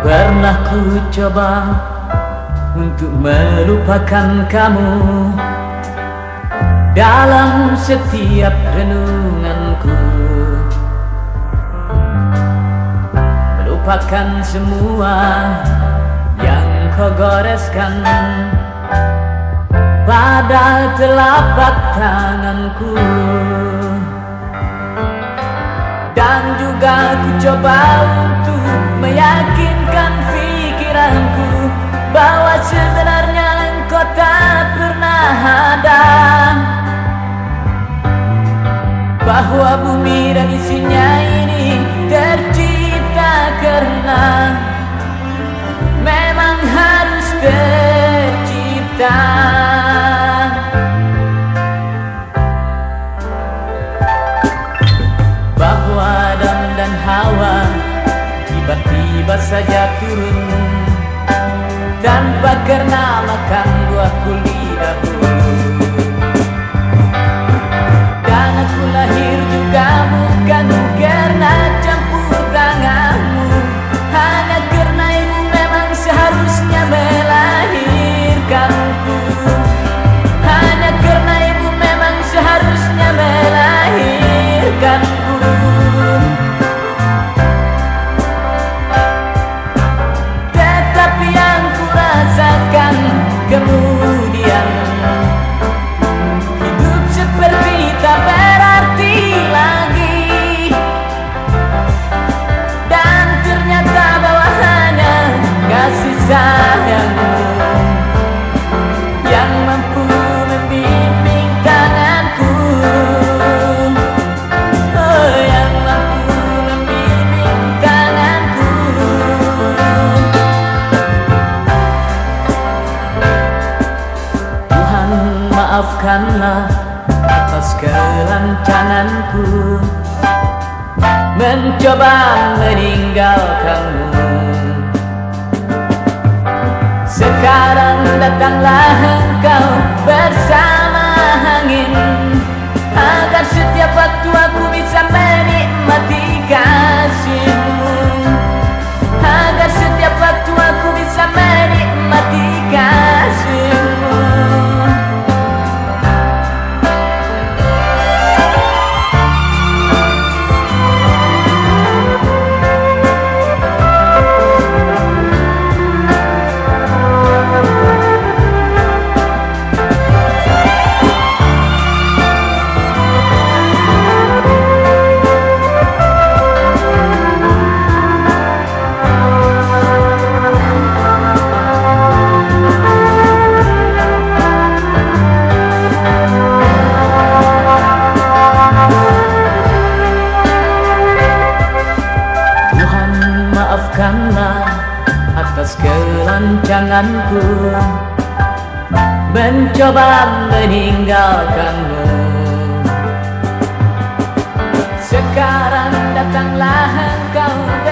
Pernah ku coba untuk melupakan kamu Dalam setiap renunganku. Melupakan semua yang kau goreskan Pada telapak tanganku. Coba untuk meyakinkan pikiranku bahwa sebenarnya engkau tak pernah ada. Bahwa bumi dan isinya ini tercipta karena memang harus tercipta Hawa tiba-tiba saja turun. Tanpa karena makan buah kuliahku maafkanlah atas kelancanganku. Mencoba meninggalkanmu Sekarang datanglah engkau bersama angin. Agar setiap waktu kelancanganku Mencoba meninggalkanmu Sekarang datanglah engkau